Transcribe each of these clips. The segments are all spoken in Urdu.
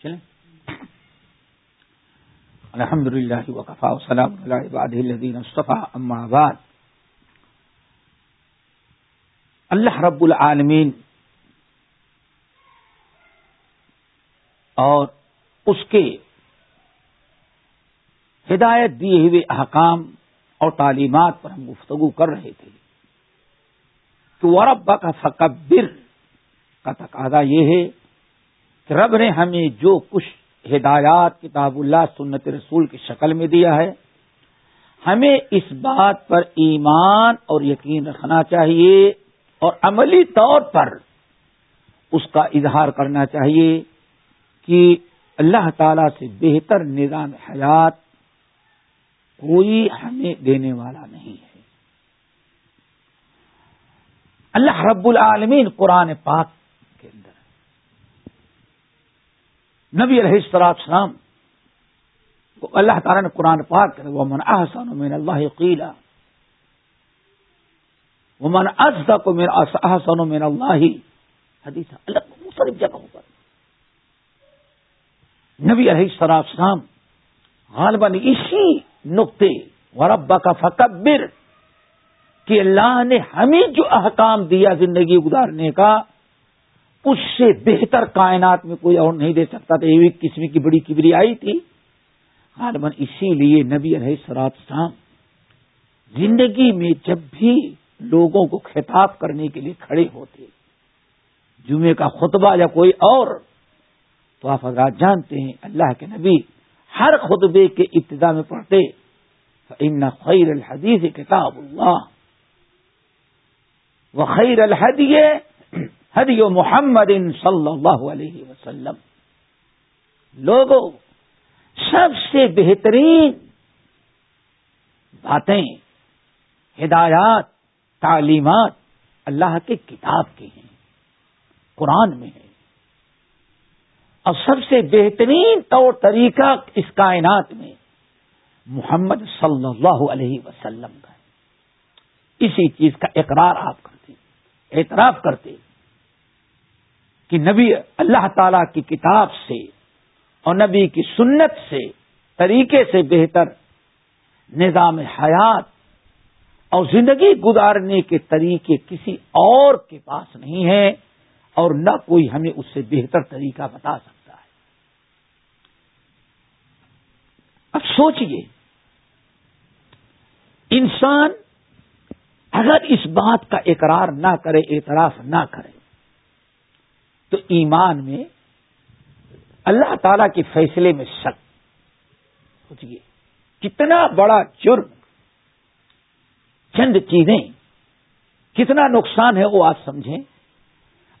چلیں۔ الحمد للہ وقفا وسلام الدین مصطفیٰ اما آباد اللہ رب العالمین اور اس کے ہدایت دیے ہوئے احکام اور تعلیمات پر ہم گفتگو کر رہے تھے تو وربا کا فکبر کا تقاضا یہ ہے رب نے ہمیں جو کچھ ہدایات کتاب اللہ سنت رسول کی شکل میں دیا ہے، ہمیں اس بات پر ایمان اور یقین رکھنا چاہیے اور عملی طور پر اس کا اظہار کرنا چاہیے کہ اللہ تعالی سے بہتر نظام حیات کوئی ہمیں دینے والا نہیں ہے۔ اللہ رب العالمین قرآن پاک کے اندر نبی علیہ السلام کو اللہ تعالیٰ نے قرآن پاک وہ من احسن من اللہ قیلا وہ من کو میرا احسن من اللہ حدیث اللہ مختلف جگہوں پر۔ نبی علیہ السلام غالباً اسی نقطے وربا کا فکبر کہ اللہ نے ہمیں جو احکام دیا زندگی گزارنے کا اس سے بہتر کائنات میں کوئی اور نہیں دے سکتا تھا۔ یہ قسم کی بڑی کبری آئی تھی۔ غالباً اسی لیے نبی علیہ سرات شام زندگی میں جب بھی لوگوں کو خطاب کرنے کے لیے کھڑے ہوتے جمعے کا خطبہ یا کوئی اور، تو آپ حضرات جانتے ہیں اللہ کے نبی ہر خطبے کے ابتدا میں پڑھتے ان خیر الحدیث کتاب اللہ و خیر الحدی حدی محمد صلی اللہ علیہ وسلم۔ لوگوں، سب سے بہترین باتیں، ہدایات، تعلیمات اللہ کے کتاب کی ہیں، قرآن میں ہے اور سب سے بہترین طور طریقہ اس کائنات میں محمد صلی اللہ علیہ وسلم کا ہے۔ اسی چیز کا اقرار آپ کرتے اعتراف کرتے کہ نبی اللہ تعالی کی کتاب سے اور نبی کی سنت سے طریقے سے بہتر نظام حیات اور زندگی گزارنے کے طریقے کسی اور کے پاس نہیں ہے اور نہ کوئی ہمیں اس سے بہتر طریقہ بتا سکتا ہے۔ اب سوچئے، انسان اگر اس بات کا اقرار نہ کرے، اعتراف نہ کرے تو ایمان میں اللہ تعالی کے فیصلے میں شک۔ سوچیے کتنا بڑا جرم، چند چیزیں، کتنا نقصان ہے وہ آپ سمجھیں۔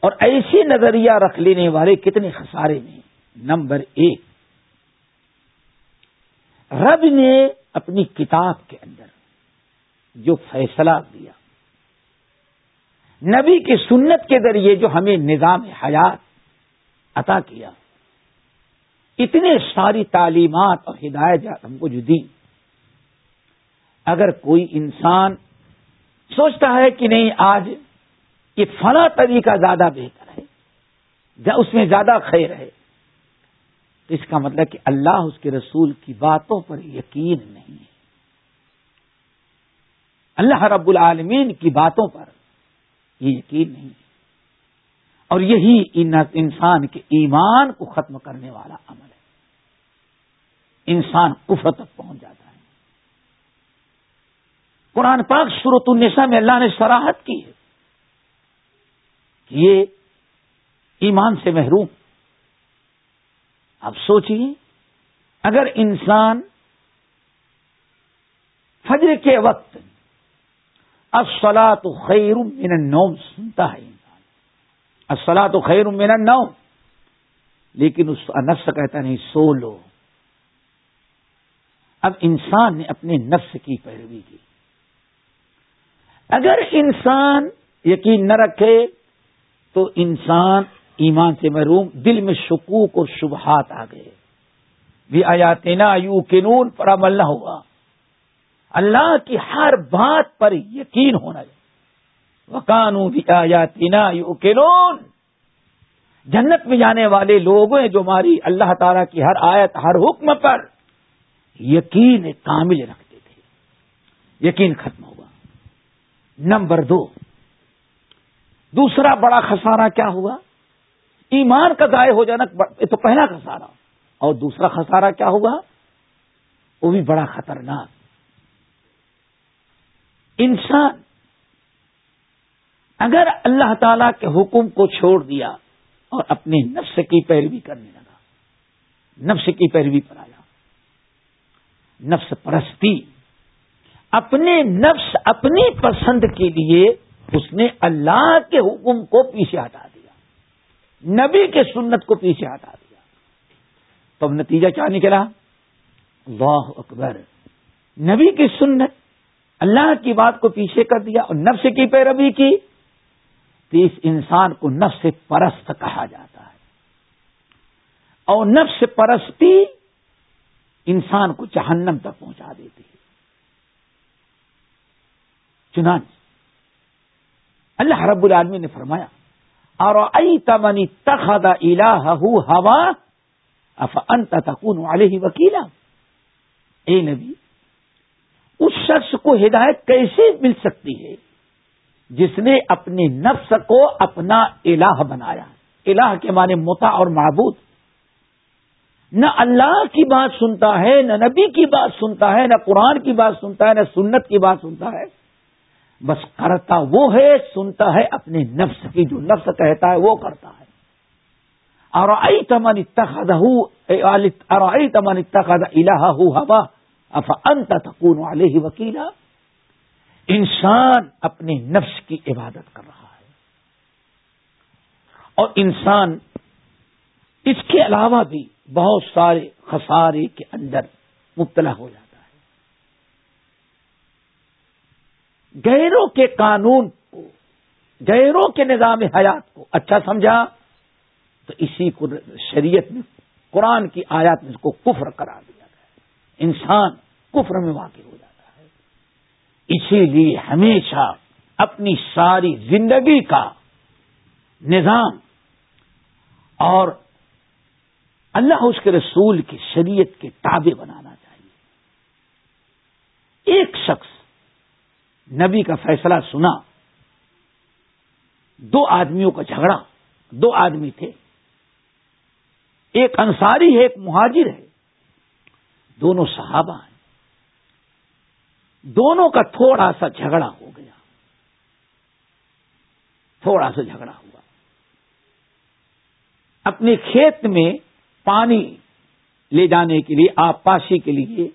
اور ایسی نظریہ رکھ لینے والے کتنے خسارے میں نمبر ایک، رب نے اپنی کتاب کے اندر جو فیصلہ دیا نبی کی سنت کے ذریعے جو ہمیں نظام حیات عطا کیا۔ اتنے ساری تعلیمات اور ہدایت ہم کو جو دی اگر کوئی انسان سوچتا ہے کہ نہیں، آج یہ فلاں طریقہ زیادہ بہتر ہے اس میں زیادہ خیر ہے، تو اس کا مطلب کہ اللہ اس کے رسول کی باتوں پر یقین نہیں ہے۔ اللہ رب العالمین کی باتوں پر یہ یقین نہیں۔ ہے اور یہی انسان کے ایمان کو ختم کرنے والا عمل ہے۔ انسان کفر تک پہنچ جاتا ہے۔ قرآن پاک صورت النساء میں اللہ نے سراہد کی ہے کہ یہ ایمان سے محروم۔ اب سوچیے اگر انسان فجر کے وقت اصلا تو خیر من النوم سنتا ہے انسان۔ اصلا تو خیر من النوم۔ لیکن اس نفس کہتا نہیں، سو لو۔ اب انسان نے اپنے نفس کی پیروی کی۔ اگر انسان یقین نہ رکھے، تو انسان ایمان سے محروم، دل میں شکوک اور شبہات آ گئے۔ بھی آیا تینا یو کنون پر عمل نہ ہوا۔ اللہ کی ہر بات پر یقین ہونا چاہیے۔ وکانو بھی آیا جنت میں جانے والے لوگ ہیں جو ہماری اللہ تعالی کی ہر آیت، ہر حکم پر یقین کامل رکھتے تھے۔ یقین ختم ہوا۔ نمبر دو۔ دوسرا بڑا خسارہ کیا ہوا؟ ایمان کا ضائع ہو جانا، یہ تو پہلا خسارہ۔ اور دوسرا خسارہ کیا ہوا؟ وہ بھی بڑا خطرناک۔ انسان اگر اللہ تعالی کے حکم کو چھوڑ دیا اور اپنے نفس کی پیروی کرنے لگا، نفس کی پیروی پر آیا، نفس پرستی، اپنے نفس، اپنی پسند کے لیے اس نے اللہ کے حکم کو پیچھے ہٹا دیا، نبی کے سنت کو پیچھے ہٹا دیا۔ تو اب نتیجہ کیا نکلا؟ اللہ اکبر، نبی کی سنت اللہ کی بات کو پیچھے کر دیا اور نفس کی پیروی کی تو اس انسان کو نفس پرست کہا جاتا ہے۔ اور نفس پرستی انسان کو جہنم تک پہنچا دیتی ہے۔ چنانچہ اللہ رب العالمی نے فرمایا اور ائی تمنی تخدا الہ ہوا؟ اف انت تکون والے ہی وکیلا؟ اے نبی اس شخص کو ہدایت کیسے مل سکتی ہے؟ جس نے اپنے نفس کو اپنا الہ بنایا۔ الہ کے معنی متا اور معبود۔ نہ اللہ کی بات سنتا ہے، نہ نبی کی بات سنتا ہے، نہ قرآن کی بات سنتا ہے، نہ سنت کی بات سنتا ہے۔ بس کرتا وہ ہے، سنتا ہے اپنے نفس کی۔ جو نفس کہتا ہے وہ کرتا ہے۔ اور آئی تمن اتخذ اور آئی تمن اتخذ الہ ہوا۔ اف انت تکون والے ہی وکیلا؟ انسان اپنے نفس کی عبادت کر رہا ہے۔ اور انسان اس کے علاوہ بھی بہت سارے خسارے کے اندر مبتلا ہو جاتا ہے۔ گہروں کے قانون کو گہروں کے نظام حیات کو اچھا سمجھا تو اسی کو شریعت میں قرآن کی آیات میں اس کو کفر کرا دیا۔ انسان کفر میں واقع ہو جاتا ہے۔ اسی لیے ہمیشہ اپنی ساری زندگی کا نظام اور اللہ اس کے رسول کی شریعت کے تابع بنانا چاہیے۔ ایک شخص نبی کا فیصلہ سنا، دو آدمیوں کا جھگڑا، دو آدمی تھے۔ ایک انصاری ہے ایک مہاجر ہے۔ دونوں صحابہ ہیں۔ دونوں کا تھوڑا سا جھگڑا ہو گیا۔ تھوڑا سا جھگڑا ہوا۔ اپنے کھیت میں پانی لے جانے کے لیے آپ پاشی کے لیے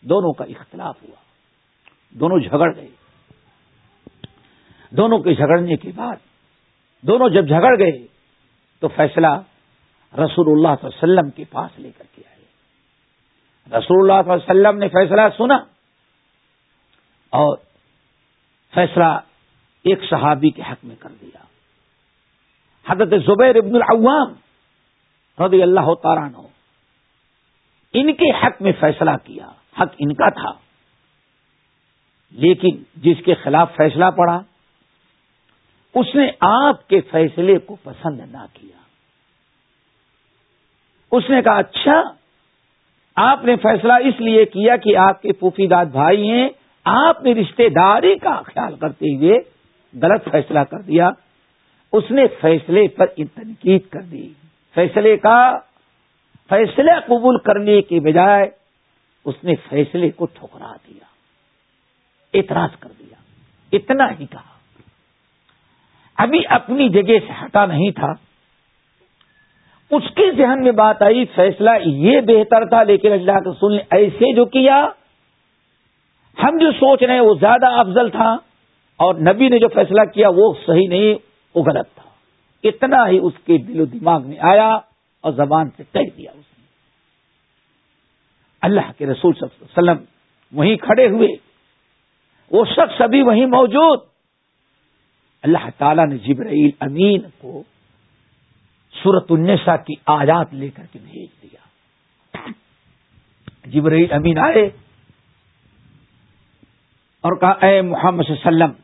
دونوں کا اختلاف ہوا۔ دونوں جھگڑ گئے۔ دونوں کے جھگڑنے کے بعد دونوں جب جھگڑ گئے تو فیصلہ رسول اللہ صلی اللہ علیہ وسلم کے پاس لے کر کے آئے رسول اللہ صلی اللہ علیہ وسلم نے فیصلہ سنا اور فیصلہ ایک صحابی کے حق میں کر دیا۔ حضرت زبیر ابن العوام رضی اللہ تعالیٰ ہو ان کے حق میں فیصلہ کیا۔ حق ان کا تھا۔ لیکن جس کے خلاف فیصلہ پڑا، اس نے آپ کے فیصلے کو پسند نہ کیا۔ اس نے کہا اچھا آپ نے فیصلہ اس لیے کیا کہ آپ کے پوفی داد بھائی ہیں، آپ نے رشتے داری کا خیال کرتے ہوئے غلط فیصلہ کر دیا۔ اس نے فیصلے پر تنقید کر دی۔ فیصلے کا فیصلہ قبول کرنے کے بجائے اس نے فیصلے کو ٹھکرا دیا۔ اعتراض کر دیا۔ اتنا ہی کہا۔ ابھی اپنی جگہ سے ہٹا نہیں تھا۔ اس کے ذہن میں بات آئی، فیصلہ یہ بہتر تھا، لیکن اللہ کے سن نے ایسے جو کیا، ہم جو سوچ رہے ہیں وہ زیادہ افضل تھا اور نبی نے جو فیصلہ کیا وہ صحیح نہیں، وہ غلط تھا۔ اتنا ہی اس کے دل و دماغ میں آیا اور زبان سے کہہ دیا اس نے۔ اللہ کے رسول صلی اللہ علیہ وسلم وہیں کھڑے ہوئے۔ وہ شخص ابھی وہیں موجود۔ اللہ تعالی نے جبرائیل امین کو سورت النساء کی آیات لے کر کے بھیج دیا۔ جبرائیل امین آئے اور کہا، اے محمد صلی اللہ علیہ وسلم،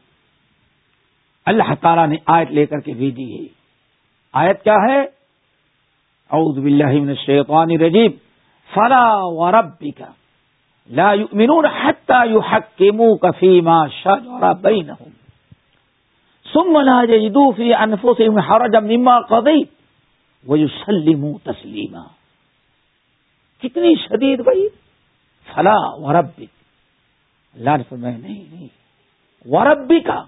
اللہ تعالیٰ نے آیت لے کر کے بھیجی ہے۔ آیت کیا ہے؟ اعوذ باللہ من الشیطان الرجیم۔ فلا وربک، لا يؤمنون حتى يحكموك فيما شجر بينهم ثم لا يجدوا في انفسهم حرجا مما قضيت وہ ويسلموا تسليما۔ کتنی شدید بھائی۔ فلا وربک اللہ نے فرمایا، نہیں نہیں۔ وربی کا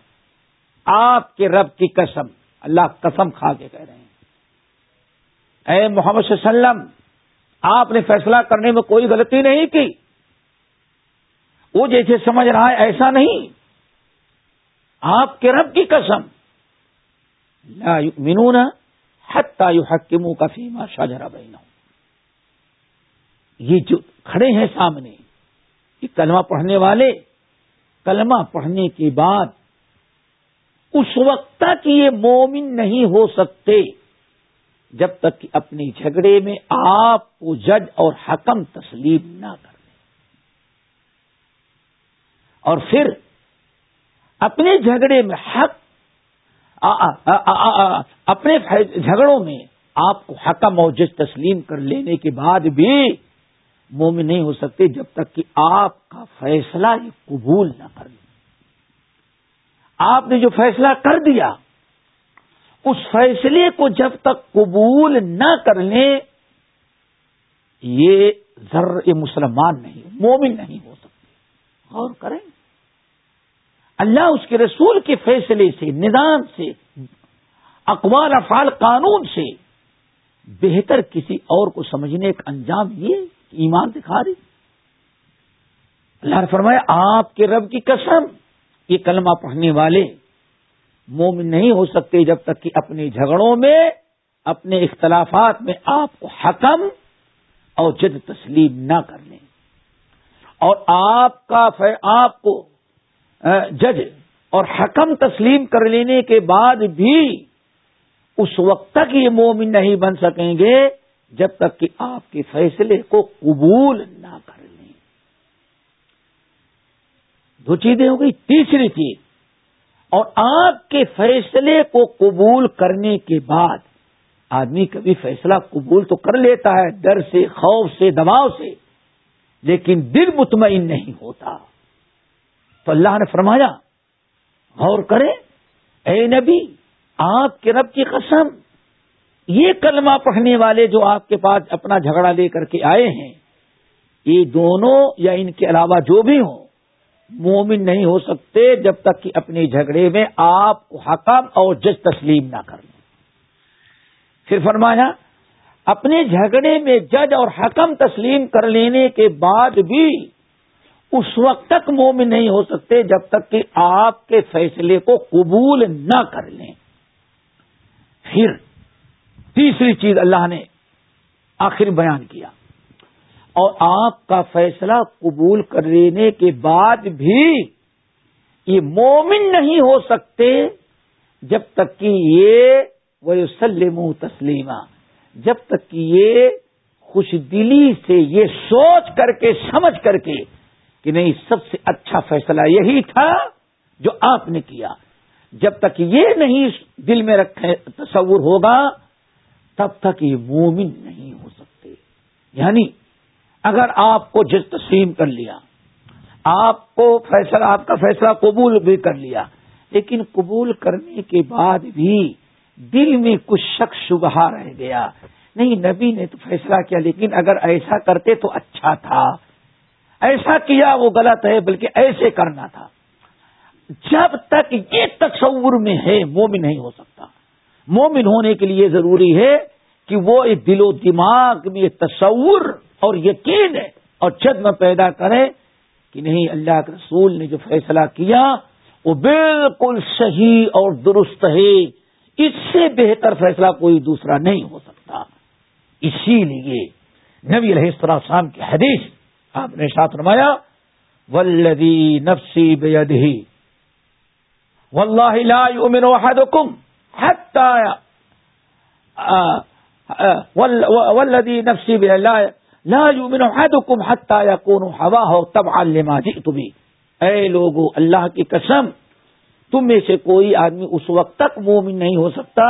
آپ کے رب کی قسم۔ اللہ قسم کھا کے کہہ رہے ہیں۔ اے محمد صلی اللہ علیہ وسلم، آپ نے فیصلہ کرنے میں کوئی غلطی نہیں کی۔ وہ جیسے سمجھ رہا ہے، ایسا نہیں۔ آپ کے رب کی قسم۔ لا یؤمنون حتی یحکمو کا فیما شاجرہ بینہم۔ یہ جو کھڑے ہیں سامنے، یہ کلمہ پڑھنے والے، کلمہ پڑھنے کے بعد اس وقت تک یہ مومن نہیں ہو سکتے جب تک کہ اپنے جھگڑے میں آپ کو جج اور حکم تسلیم نہ کر دیں۔ اور پھر اپنے جھگڑے میں حق اپنے جھگڑوں میں آپ کو حکم اور جج تسلیم کر لینے کے بعد بھی مومن نہیں ہو سکتے جب تک کہ آپ کا فیصلہ یہ قبول نہ کر لیں آپ نے جو فیصلہ کر دیا، اس فیصلے کو جب تک قبول نہ کر لیں، یہ ذر مسلمان نہیں، مومن نہیں ہو سکتے۔ غور کریں۔ اللہ اس کے رسول کے فیصلے سے، نظام سے، اقوال، افعال، قانون سے بہتر کسی اور کو سمجھنے کا انجام یہ ایمان دکھا رہی۔ اللہ نے فرمایا، آپ کے رب کی قسم، یہ کلمہ پڑھنے والے مومن نہیں ہو سکتے جب تک کہ اپنے جھگڑوں میں، اپنے اختلافات میں آپ کو حکم اور جد تسلیم نہ کر لیں۔ اور آپ کا، آپ کو جج اور حکم تسلیم کر لینے کے بعد بھی اس وقت تک یہ مومن نہیں بن سکیں گے جب تک کہ آپ کے فیصلے کو قبول نہ کر لیں۔ دو چیزیں ہو گئی، تیسری چیز، اور آپ کے فیصلے کو قبول کرنے کے بعد آدمی کبھی فیصلہ قبول تو کر لیتا ہے، ڈر سے، خوف سے، دباؤ سے، لیکن دل مطمئن نہیں ہوتا۔ تو اللہ نے فرمایا، غور کریں، اے نبی، آپ کے رب کی قسم، یہ کلمہ پڑھنے والے جو آپ کے پاس اپنا جھگڑا لے کر کے آئے ہیں، یہ دونوں یا ان کے علاوہ جو بھی ہوں، مومن نہیں ہو سکتے جب تک کہ اپنے جھگڑے میں آپ کو حکم اور جج تسلیم نہ کر لیں۔ پھر فرمایا، اپنے جھگڑے میں جج اور حکم تسلیم کر لینے کے بعد بھی اس وقت تک مومن نہیں ہو سکتے جب تک کہ آپ کے فیصلے کو قبول نہ کر لیں۔ پھر تیسری چیز اللہ نے آخر بیان کیا۔ اور آپ کا فیصلہ قبول کر لینے کے بعد بھی یہ مومن نہیں ہو سکتے جب تک کہ یہ وہ تسلیمہ جب تک کہ یہ خوش دلی سے یہ سوچ کر کے، سمجھ کر کے کہ نہیں، سب سے اچھا فیصلہ یہی تھا جو آپ نے کیا۔ جب تک یہ نہیں دل میں رکھے، تصور ہوگا، تب تک یہ مومن نہیں ہو سکتے۔ یعنی اگر آپ کو جس تسلیم کر لیا، آپ کو فیصلہ، آپ کا فیصلہ قبول بھی کر لیا، لیکن قبول کرنے کے بعد بھی دل میں کچھ شک شبہ رہ گیا۔ نہیں، نبی نے تو فیصلہ کیا، لیکن اگر ایسا کرتے تو اچھا تھا۔ ایسا کیا وہ غلط ہے، بلکہ ایسے کرنا تھا۔ جب تک یہ تصور میں ہے، مومن نہیں ہو سکتا۔ مومن ہونے کے لیے ضروری ہے کہ وہ دل و دماغ میں تصور اور یقین ہے اور چد میں پیدا کرے کہ نہیں، اللہ کے رسول نے جو فیصلہ کیا، وہ بالکل صحیح اور درست ہے۔ اس سے بہتر فیصلہ کوئی دوسرا نہیں ہو سکتا۔ اسی لیے نبی علیہ السلام کی حدیث آپ نے ساتھ رمایا ولدی نفسی بےدی واللہ لا یؤمن احدکم حتی والذی نفسی لا لا یؤمن احدکم حتی یکون حواہ تبعا لما جئت بھی اے لوگو، اللہ کی قسم، تم میں سے کوئی آدمی اس وقت تک مومن نہیں ہو سکتا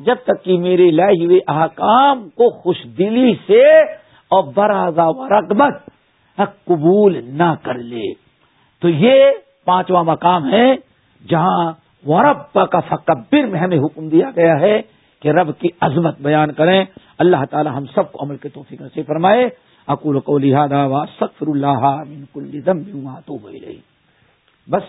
جب تک کہ میرے لائے ہوئے احکام کو خوش دلی سے اور برازا و رغبت قبول نہ کر لے۔ تو یہ پانچواں مقام ہے جہاں ورب کا فکبر میں ہمیں حکم دیا گیا ہے کہ رب کی عظمت بیان کریں۔ اللہ تعالی ہم سب کو عمل کے توفیق سے فرمائے۔ اکول کو لہٰذا سکفر اللہ تو بس